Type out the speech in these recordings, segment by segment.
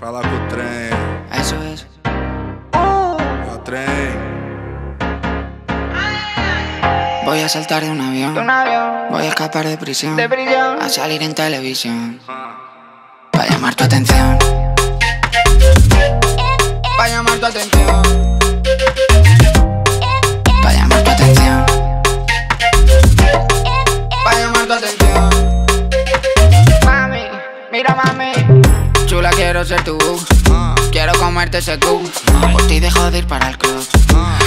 Fala com o trem. Eso es. É o trem. Voy a saltar de un avión. un avión Voy a escapar de prisión. de prisión. A salir en televisión. Para llamar tu atención. Para llamar tu atención. Para llamar tu atención. Para llamar tu atención. Mami, mira mami. Quiero ser tú. Quiero comerte ese cu. Por ti dejo de ir para el club.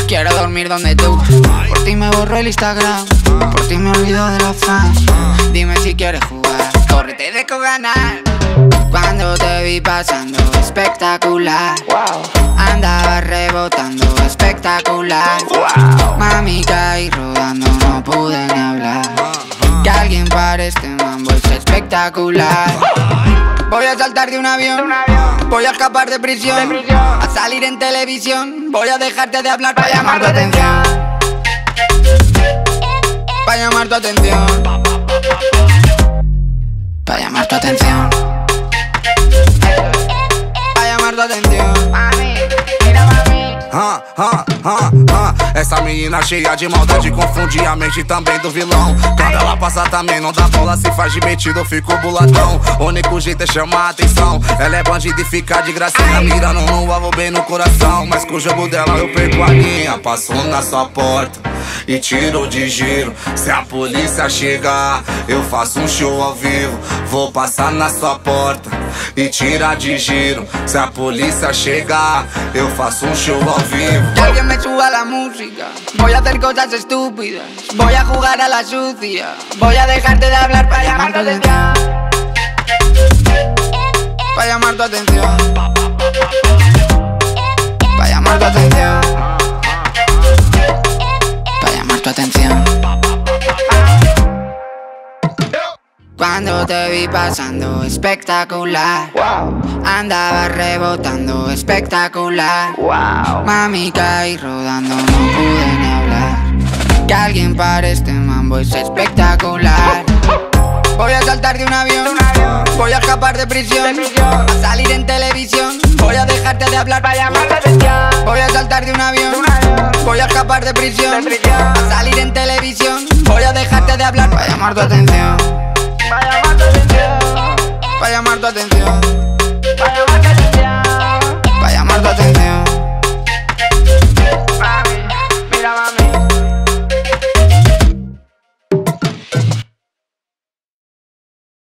Quiero dormir donde tú. Por ti me borro el Instagram. Por ti me olvido de los fans. Dime si quieres jugar. Córrete de ganar. Cuando te vi pasando, espectacular. Andaba rebotando, espectacular. Mami caí rodando, no pude ni hablar. Que alguien pare este mambo es espectacular. Voy a saltar de un avión. Voy a escapar de prisión. a salir en televisión. Voy a dejarte de hablar para llamar tu atención. Para llamar tu atención. Para llamar tu atención. Essa menina cheia de maldade confunde a mente também do vilão. Quando ela passa também não dá bola, se faz de metido, eu fico buladão. O único jeito é chamar a atenção. Ela é bandida e fica de gracinha, mirando no alvo bem no coração. Mas com o jogo dela eu perco a linha. Passou na sua porta e tirou de giro. Se a polícia chegar, eu faço um show ao vivo. Vou passar na sua porta e tirar de giro. Se a polícia chegar, eu faço um show ao vivo. Que alguien me suba la música. Voy a hacer cosas estúpidas. Voy a jugar a la sucia. Voy a dejarte de hablar para llamar tu atención. Para llamar tu atención. Para llamar tu atención. Para llamar tu atención. Cuando te vi pasando espectacular. Wow, Andaba rebotando espectacular. wow. Mami caí rodando, no pude ni hablar. Que alguien pare este mambo es espectacular. Voy a saltar de un avión, voy a escapar de prisión, a salir en televisión. Voy a dejarte de hablar Para llamar la atención. Voy a saltar de un avión, voy a escapar de prisión, a salir en televisión. Voy a dejarte de hablar para llamar tu atención. Para llamar tu atención.